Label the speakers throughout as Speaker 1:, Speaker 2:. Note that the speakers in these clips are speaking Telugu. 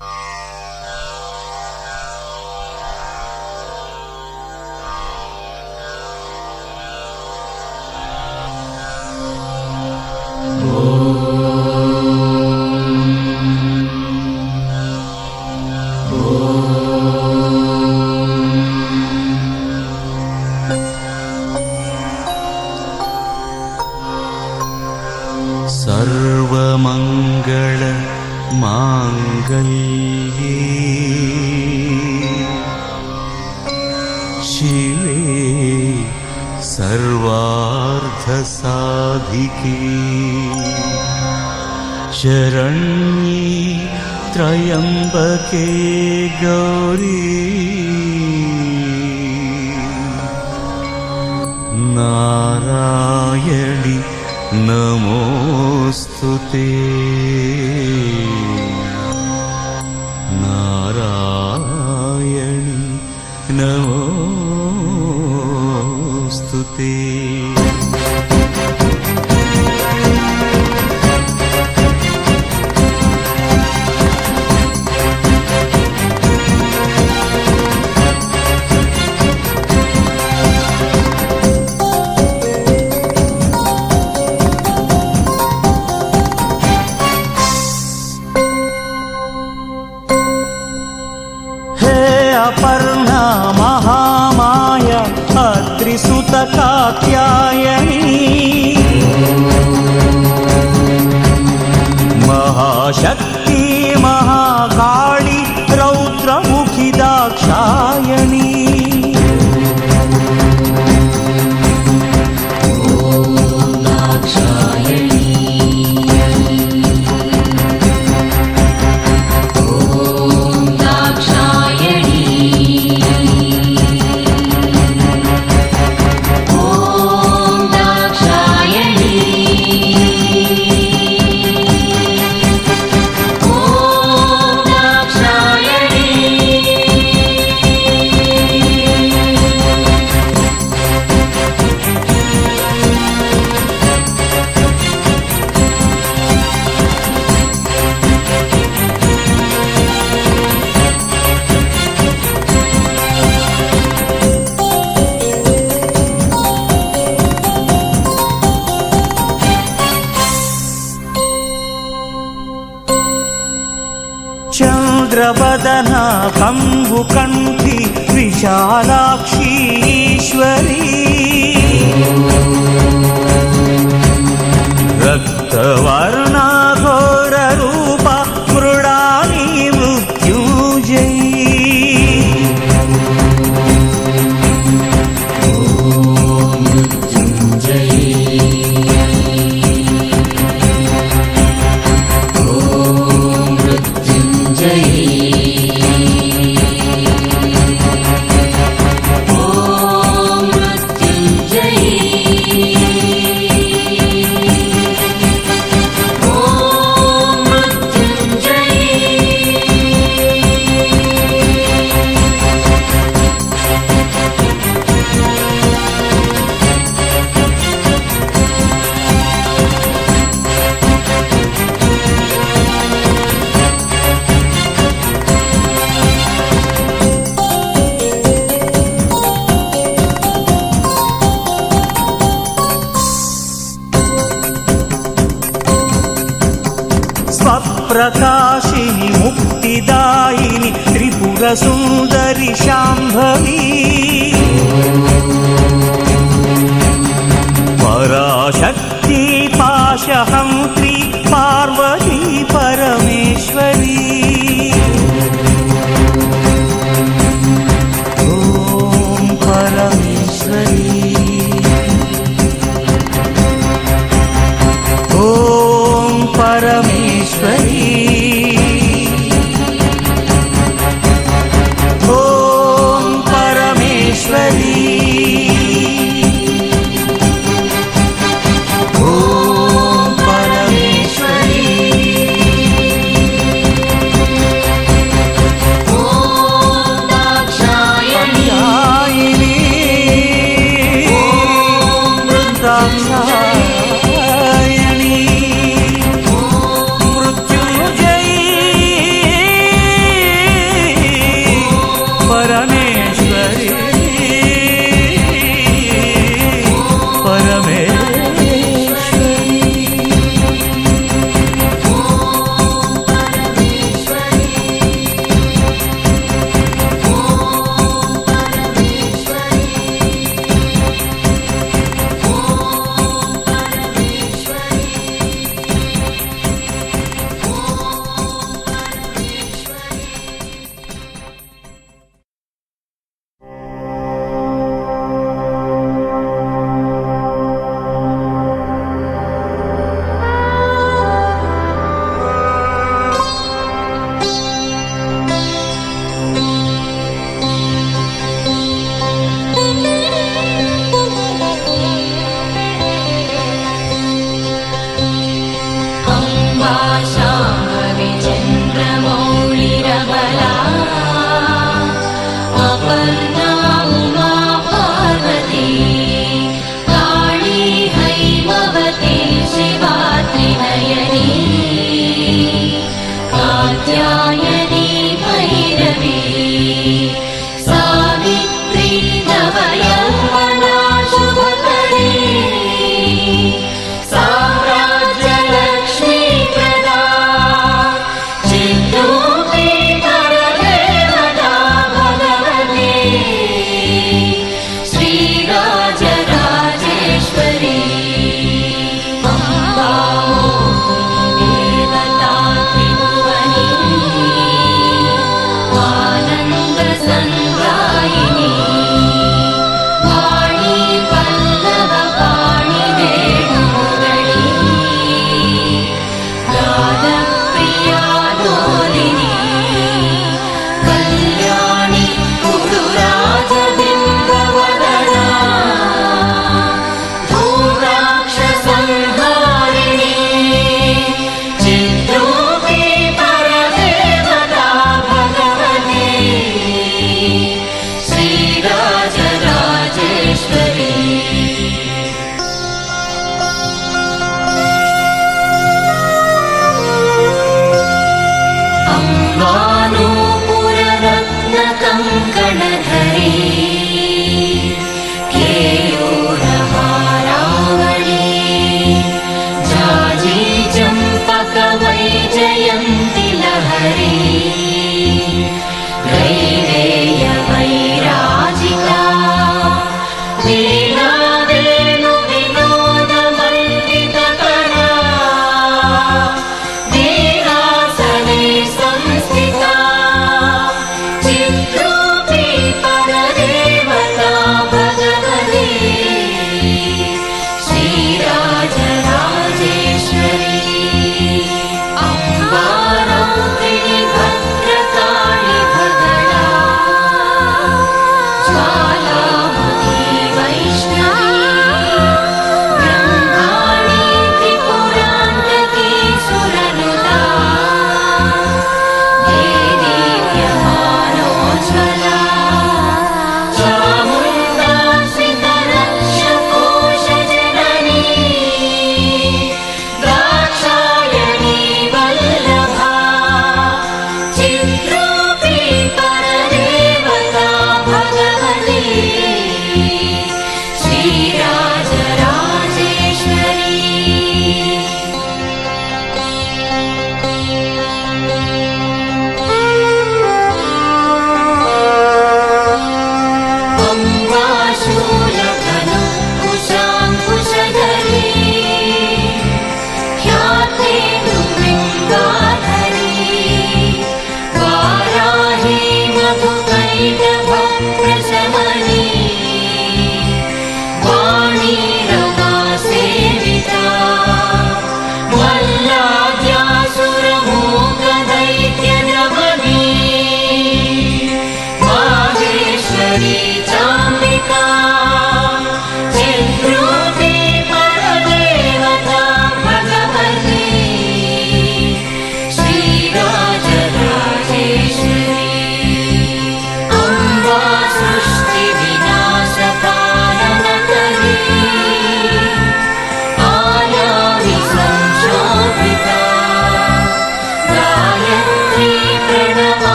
Speaker 1: you
Speaker 2: चन्द्रवदना कम्बुकण्ठी विशालाक्षीश्वरी। रक्तवर्णा सुन्दरि शाम्भवी। पराशक्ति
Speaker 1: पाशहं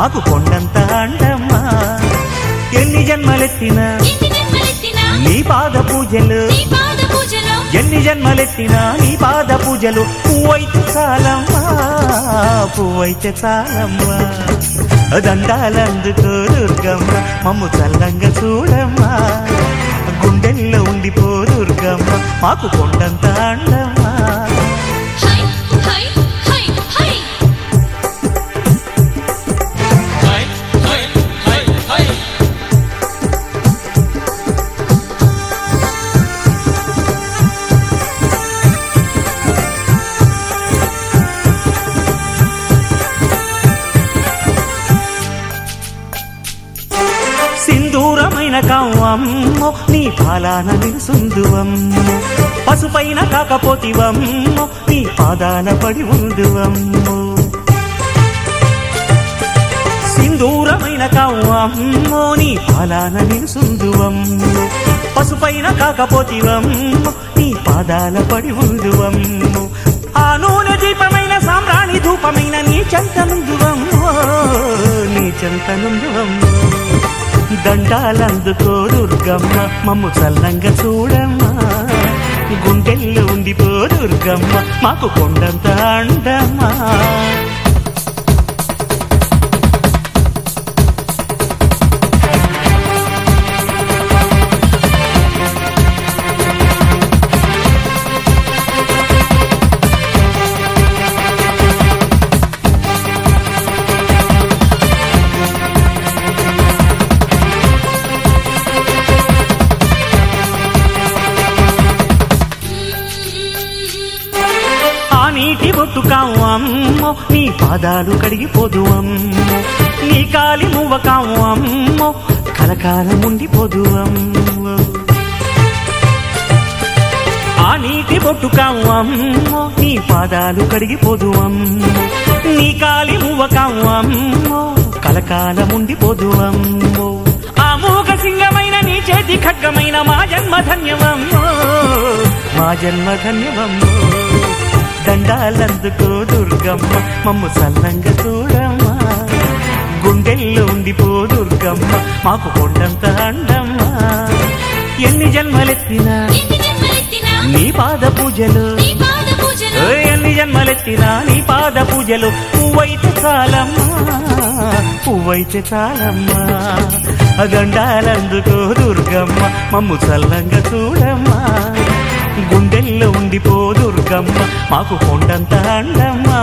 Speaker 1: మాకు కొండంత అండమ్మ. ఎన్ని జన్మలెత్తినా
Speaker 2: ఎన్ని జన్మలెత్తినా
Speaker 1: నీ పాద పూజలు.
Speaker 2: నీ పాద పూజలో.
Speaker 1: ఎన్ని జన్మలెత్తినా నీ పాద పూజలు. పువ్వైతే చాలమ్మా పువ్వైతే చాలమ్మా. దండాలందుకో దుర్గమ్మ మమ్ము చల్లంగా చూడమ్మా. గుండెల్లో ఉండిపో దుర్గమ్మ మాకు కొండంత అండమ్మా. నీ పాలాన నిలుసుందువమ్మో పసుపైన కాకపోతివమ్మో నీ పాదాన పడి ఉందువమ్మో సింధూరమైన కవ్వమ్మో నీ పాలాన నిలుసుందువమ్మో పసుపైన కాకపోతివమ్మో నీ పాదాల పడి ఉందువమ్మో ఆ నూనె దీపమైన సామ్రాణి ధూపమైన నీ చెంతనుందువమ్మో నీ చెంతనుందువమ్మో దండాలందుకో దుర్గమ్మ. మమ్ము చల్లంగా చూడమ్మా. గుండెల్లో ఉండిపో దుర్గమ్మ. మాకు కొండంత అండమ్మా. పాదాలు కడిగిపోదు అమ్మో నీ కాలి మువ్వ అమ్మో కలకాలం ఉండిపోదు అమ్మో ఆ నీటి బొట్టుకాము అమ్మో నీ పాదాలు కడిగిపోదు అమ్మో నీ కాలి మువ్వ అమ్మో కలకాలం ఉండిపోదు అమ్మో ఆ మూగ సింగమైన నీ చేతి ఖడ్గమైన మా జన్మ ధన్యమమ్మో మా జన్మ ధన్యమమ్మో దండాలందుకో దుర్గమ్మ మమ్ము సల్లంగా చూడమ్మా. గుండెల్లో ఉండిపో దుర్గమ్మ మాకు కొండంత అండమ్మా. ఎన్ని జన్మలెత్తినా నీ పాద పూజలు. ఎన్ని జన్మలెత్తినా నీ పాద పూజలు. పువ్వైతే చాలమ్మా పువ్వైతే చాలమ్మా. దండాలందుకో దుర్గమ్మ మమ్ము చల్లంగా చూడమ్మా. గుండెల్లో ఉండిపో దుర్గమ్మ మాకు కొండంత అండమ్మా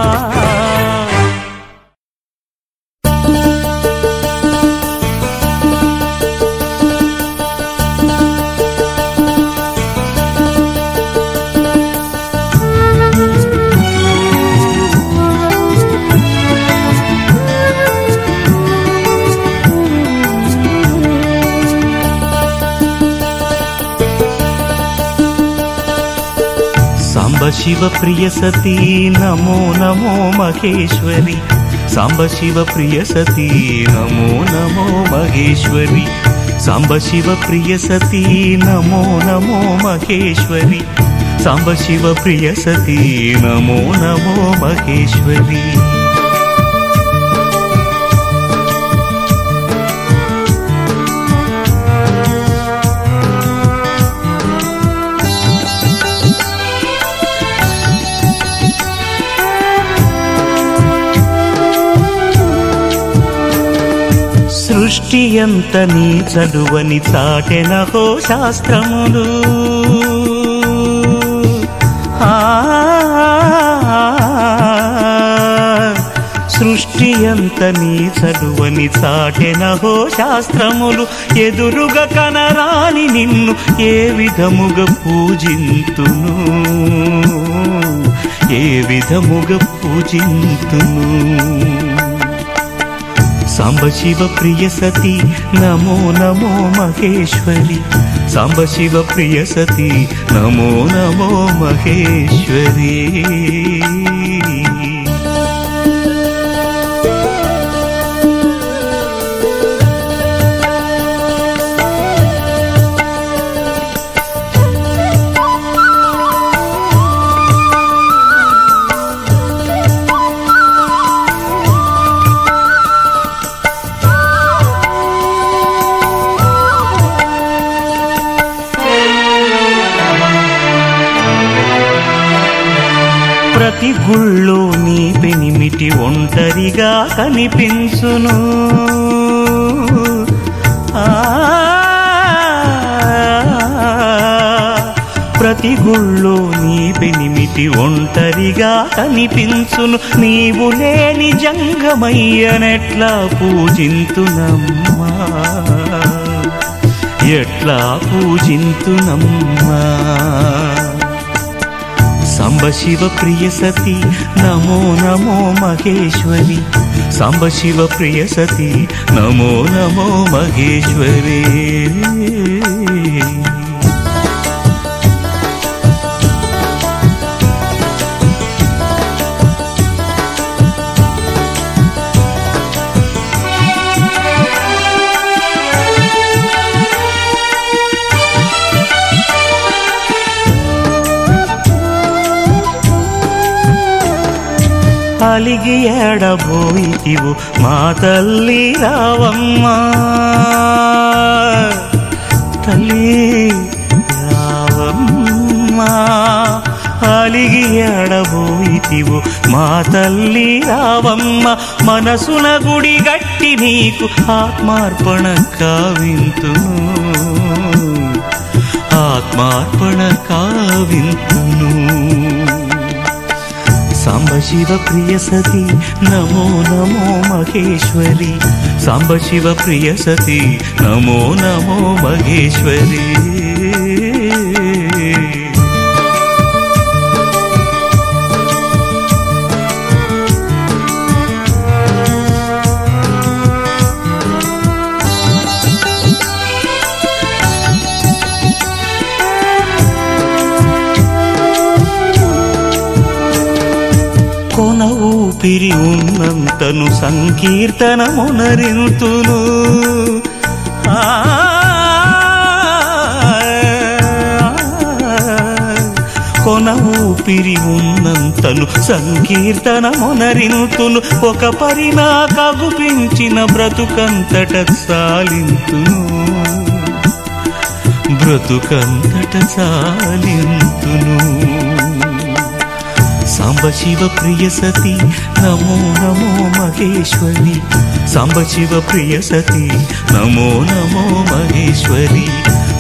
Speaker 1: साम्ब शिवप्रियसती नमो नमो महेश्वरि। साम्ब शिवप्रियसती नमो नमो महेश्वरि। साम्ब शिवप्रियसती नमो नमो महेश्वरि। साम्ब शिवप्रियसती नमो नमो मघेश्वरी మహేశ్వరి సృష్టి ఎంత నీ చదువని చాటెనహో శాస్త్రములు. సృష్టి ఎంత నీ చదువని చాటెనహో శాస్త్రములు. ఎదురుగా కనరాని నిన్ను ఏ విధముగా పూజింతును? ఏ విధముగా పూజింతును? साम्ब शिवप्रिय सती नमो नमो महेश्वरी। साम्ब शिवप्रियसति नमो नमो महेश्वरी। కనిపించును. ఆ, ప్రతి గుళ్ళో నీ పెనిమిటి ఒంటరిగా కనిపించును. నీవు లేని జంగమయ్యనెట్లా పూజింతునమ్మా? ఎట్లా పూజింతునమ్మా? సాంబ శివ ప్రియ సతి నమో నమో మహేశ్వరి. साम्ब शिवप्रिय सती नमो नमो महेश्वरे। మహేశ్వరి అలిగి ఏడబోయితివు మా తల్లి రావమ్మా. తల్లి రావమ్మా. అలిగి ఏడబోయితివు మా తల్లి రావమ్మ. మనసున గుడి గట్టి నీకు ఆత్మార్పణ కావింతు ఆత్మార్పణ కావింతును. साम्ब शिव प्रियसति नमो नमो महेश्वरी। साम्ब साम्बशिव प्रियसति नमो नमो महेश्वरी। ఊపిరి ఉన్నంతను సంకీర్తనమునరింతును. ఆ, కొన ఊపిరి ఉన్నంతను సంకీర్తనమునరింతును. ఒక పరినా కగుపించిన బ్రతుకంతట సాలింతును బ్రతుకంతట సాలింతును సాంబ శివ ప్రియ సతి నమో నమో మహేశ్వరి. సాంబ శివ ప్రియ సతి నమో నమో మహేశ్వరి.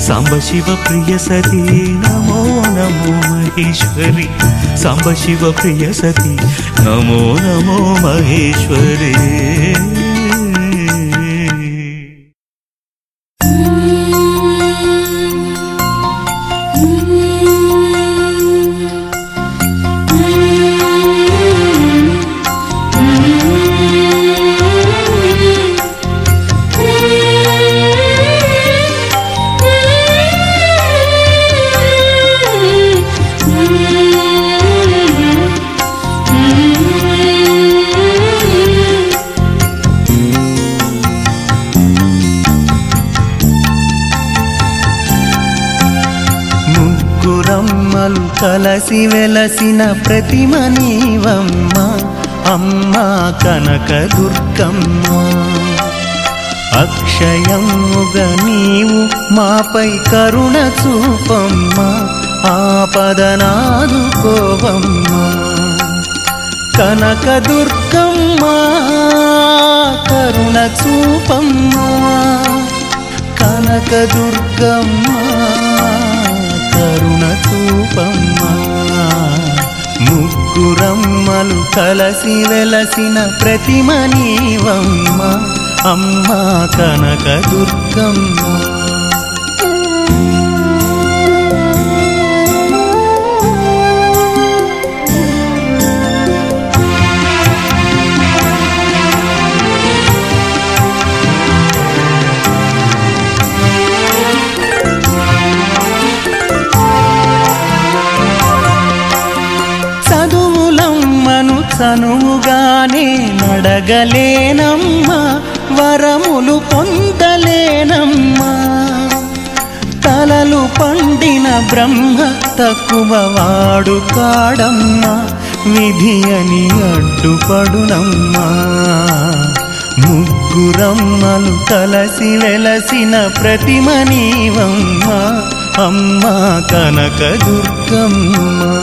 Speaker 1: సాంబ శివ ప్రియ సతి నమో నమో మహేశ్వరి. సాంబ శివ ప్రియ సతి నమో నమో మహేశ్వరి. కలసి వెలసిన ప్రతిమ నీవమ్మ అమ్మ కనక దుర్గమ్మ. అక్షయముగా నీవు మాపై కరుణ చూపమ్మ ఆపదనాదుకోవమ్మ కనక దుర్గమ్మ కరుణ చూపమ్మ. కనక దుర్గమ్మ. ముగ్గురమ్మలు కలసి వెలసిన ప్రతిమ నీవమ్మ. అమ్మ కనక దుర్గమ్మ. చదువులమ్మను నడగలేనమ్మా వరములు పొందలేనమ్మా. తలలు పండిన బ్రహ్మ తక్కువ వాడు కాడమ్మా విధి అని అడ్డుపడునమ్మా. ముగ్గురమ్మలు కలసి వెలసిన ప్రతిమ నీవమ్మ అమ్మా కనక దుర్గమ్మా.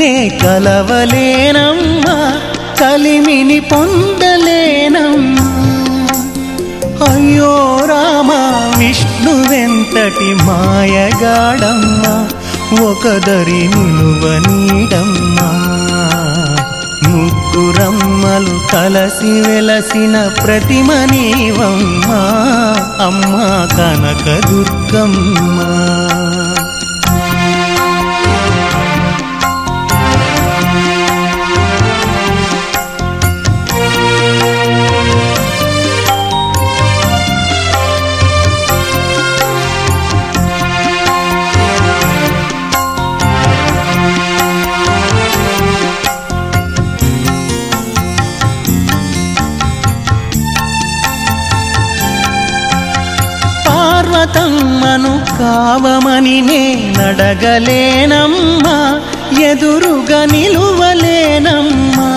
Speaker 1: నే కలవలేనమ్మా కలిమిని పొందలేనమ్మా. అయ్యో రామ విష్ణువెంతటి మాయగాడమ్మా ఒకదరి నిలువనీడమ్మా ముగ్గురమ్మలు కలసి వెలసిన ప్రతిమ నీవమ్మా అమ్మా కనక దుర్గమ్మా. భావమని నేనడగలేనమ్మా ఎదురుగా నిలువలేనమ్మా.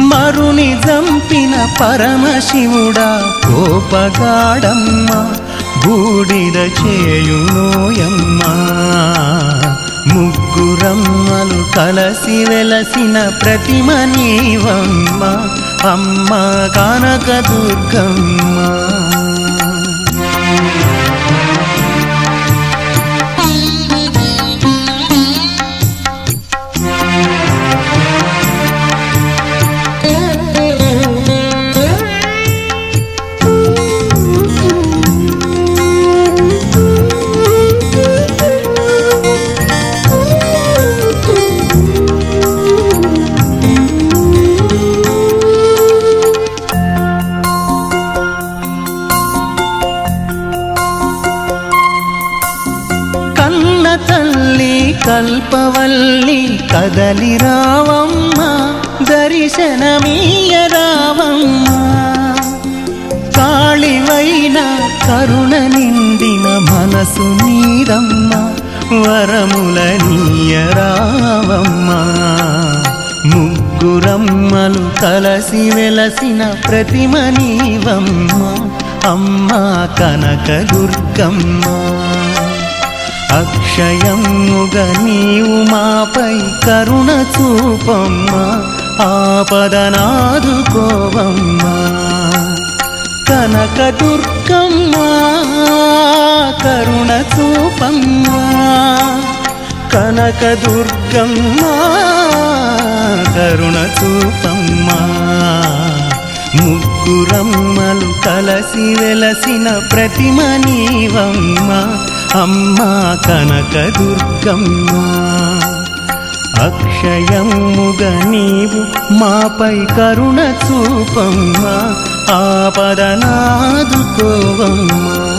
Speaker 1: మరుని జంపిన పరమశివుడా కోపగాడమ్మా బూడిద చేయునోయమ్మా. ముగ్గురమ్మలు కలసి వెలసిన ప్రతిమ నీవమ్మ అమ్మ కనక దుర్గమ్మ. కలసి వెలసిన ప్రతిమ నీవమ్మ అమ్మ కనక దుర్గమ్మ. అక్షయముగ నీవు మాపై కరుణ చూపమ్మ ఆపదనాదుకోవమ్మ కనక దుర్గమ్మ కరుణ చూపమ్మ. కనకదుర్గమ్మా కరుణ చూపమ్మా. ముగ్గురమ్మలు కలసి వెలసిన ప్రతిమ నీవమ్మా అమ్మా కనకదుర్గమ్మా. అక్షయముగ నీవు మాపై కరుణ చూపమ్మా ఆపదనాదుకోవమ్మా.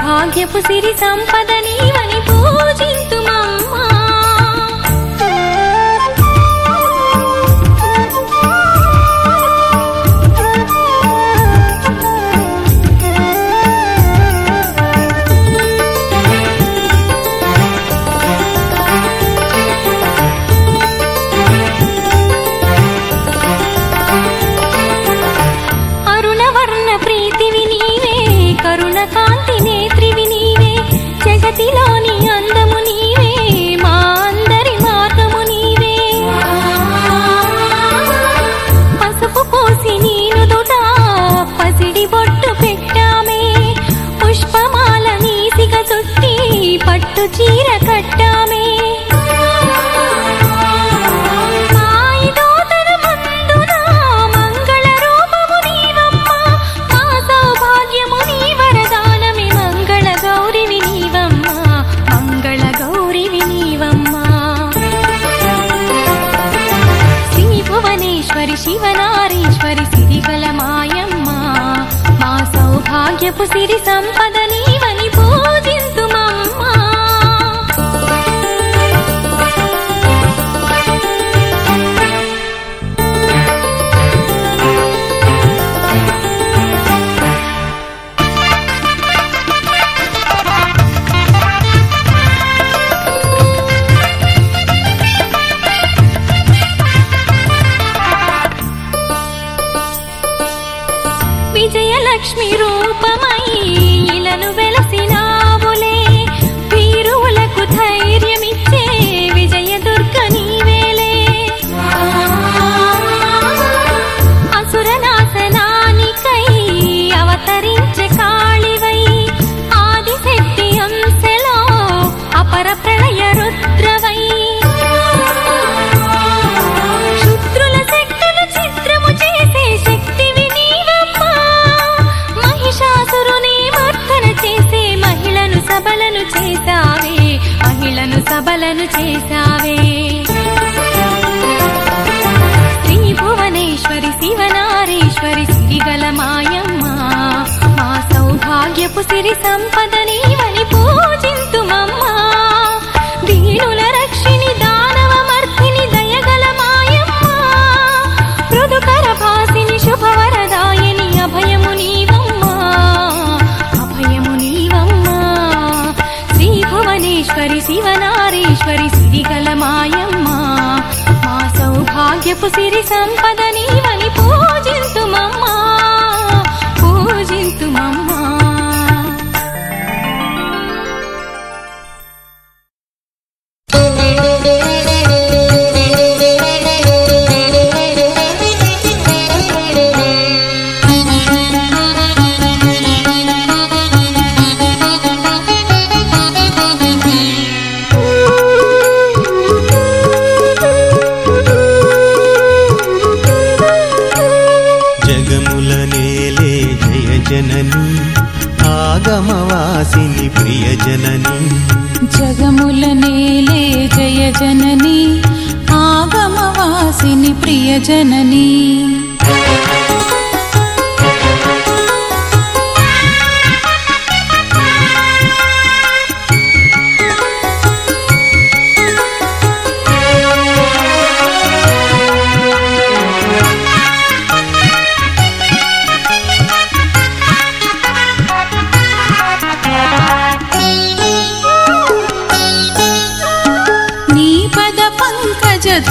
Speaker 3: భాగ్యపు సిరి సంపద నీవని
Speaker 4: పూజింతుమా? series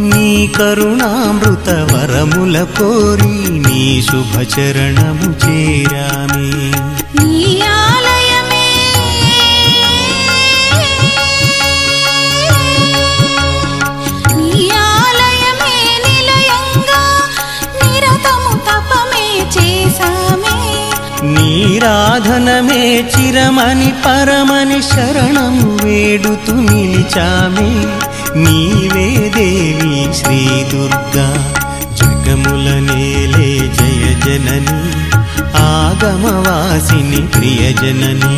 Speaker 1: నీ కరుణామృత వరముల కోరి నీ శుభచరణము చేరామి. నీరాధనమే చిరమని పరమని శరణము వేడుతు నిలిచామే. నీవే దేవి శ్రీ దుర్గా. జగముల నేలే జయ జనని ఆగమవాసిని ప్రియజనని.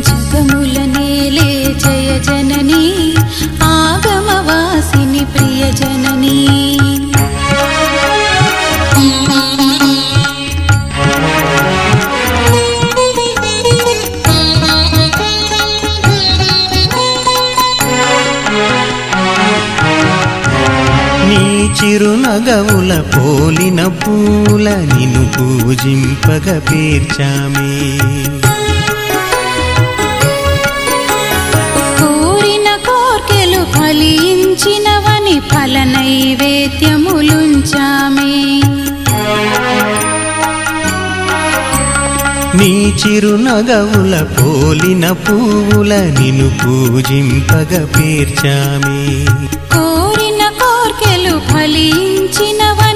Speaker 5: జగముల నేలే జయ జనని
Speaker 1: చిరునగవుల పోలిన పూల నిన్ను పూజింపగ పేర్చామే.
Speaker 5: కోరిన కోర్కెలు ఫలించినవని ఫల నైవేద్యములుంచామే.
Speaker 1: నీ చిరునగవుల పోలిన పువ్వుల నిన్ను పూజింపగ పేర్చామే.
Speaker 5: కోరిన కోర్కెలు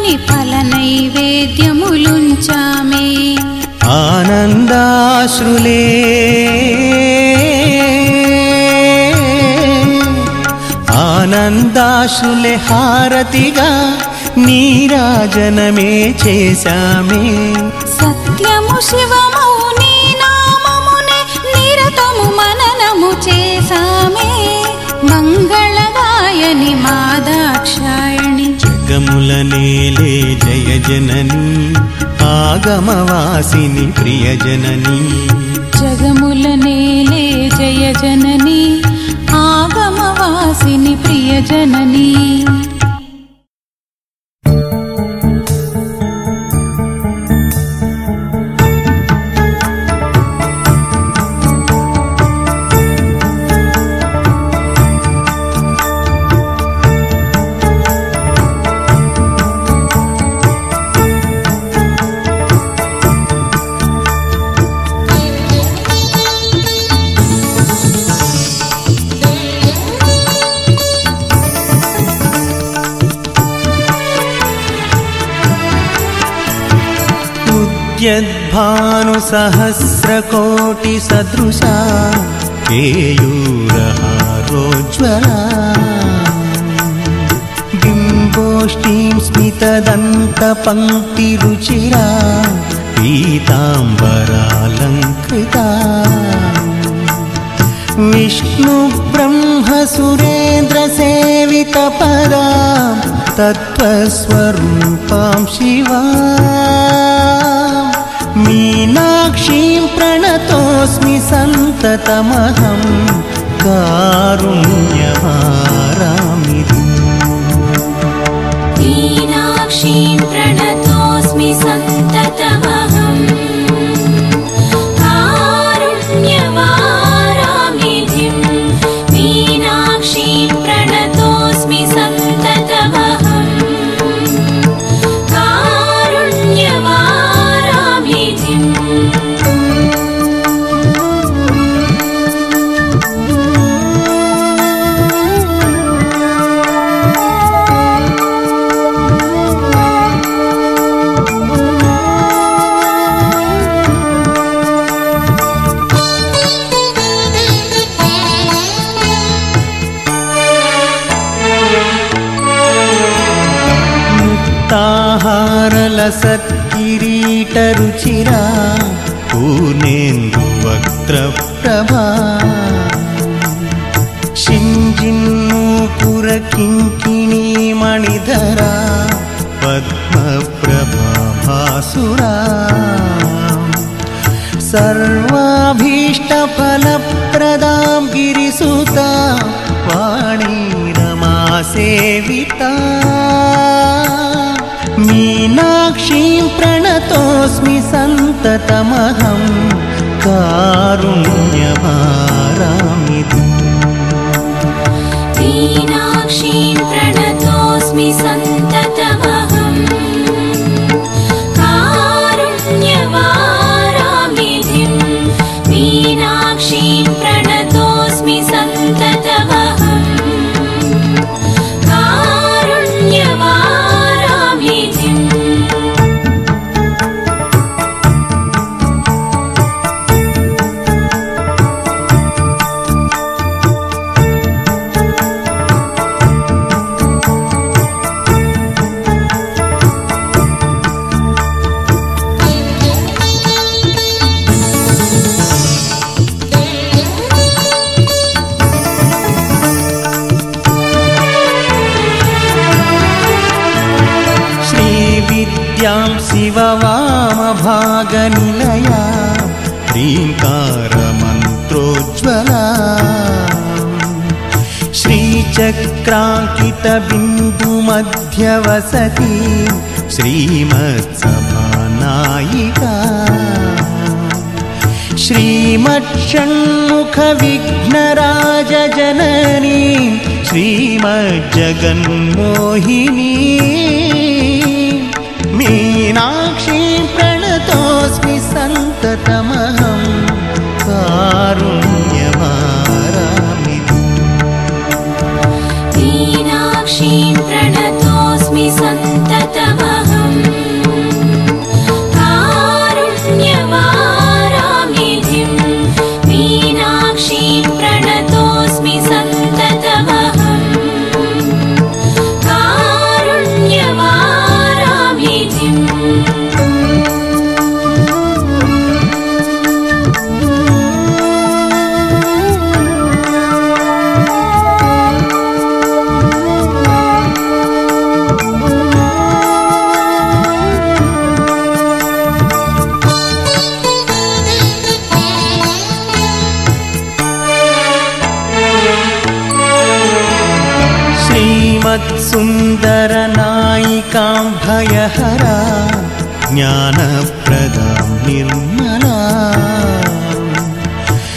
Speaker 5: ఫలించినవని ఫల నైవేద్యములుంచామే.
Speaker 1: ఆనందాశ్రులే. ఆనందాశ్రులే హారతిగా నీరాజనమే చేశామే.
Speaker 5: సత్యము శివము నీ నామమునే నిరతము మననము చేసామే మంగళదాయని మాదాక్షాయణి
Speaker 1: జగముల నేలే జయ జనని ఆగమవాసిని ప్రియ జనని.
Speaker 5: జగముల నేలే జయ జనని ఆగమవాసిని ప్రియ జననీ.
Speaker 1: उद्यद्भानुसहस्रकोटिसदृशा केयूरहारोज्ज्वला। बिम्बोष्टीं स्मितदन्तपङ्क्तिरुचिरा पीताम्बरालङ्कृता। विष्णुब्रह्मसुरेन्द्रसेवितपदा तत्त्वस्वरूपां शिवा साक्षीं प्रणतोऽस्मि सन्ततमहं कारुण्यमा
Speaker 6: मीनाक्षीं प्रणतोऽस्मि
Speaker 1: सन्ततमहं कारुण्यभारामिति
Speaker 4: मीनाक्षीं प्रणतोऽस्मि
Speaker 1: श्रीचक्राङ्कितबिन्दुमध्यवसति श्रीमत्सभानायिका। श्रीमत्षण्मुखविघ्नराजजननी श्रीमज्जगन्मोहिनी। मीनाक्षी प्रणतोऽस्मि सन्ततमहं कारुण्यभारामिति
Speaker 4: क्षीं प्रणतोऽस्मि
Speaker 1: सन्ततः। हरा ज्ञानप्रदां निर्मला।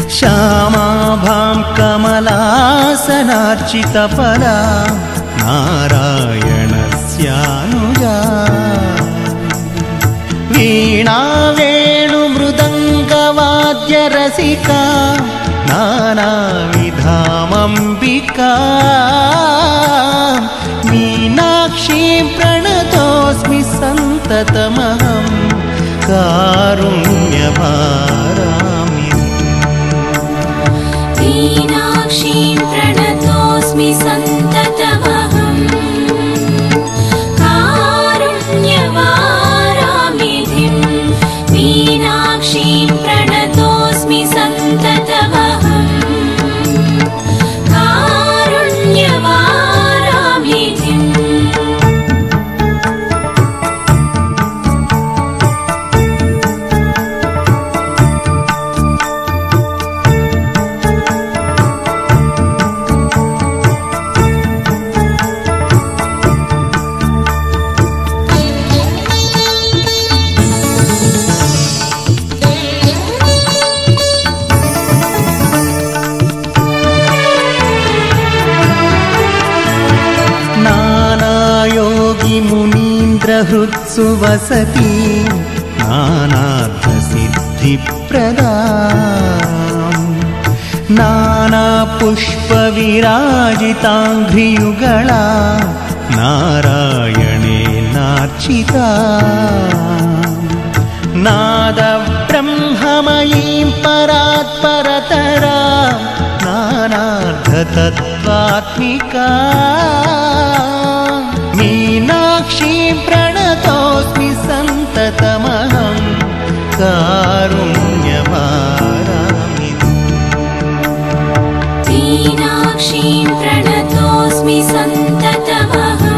Speaker 1: श्यामाभां कमलासनार्चितपरा नारायणस्यानुजा। वीणा वेणुमृदङ्गवाद्यरसिका नानाविधामम्बिका। मीनाक्षीं प्रणतोऽस्मि सन्ततमहं कारुण्यभारामि।
Speaker 4: मीनाक्षीं प्रणतोऽस्मि सन्ततमहम्
Speaker 1: वसति नानार्थसिद्धिप्रदा नानापुष्पविराजिताङ्घ्रियुगला नारायणे नार्चिता नादब्रह्ममयीं परात्परतरा नानार्धतत्त्वात्मिका क्षीप्रणतोऽस्मि सन्ततमहं कारुण्यमारामि
Speaker 4: तीनाक्षी प्रणतोऽस्मि सन्ततमहम्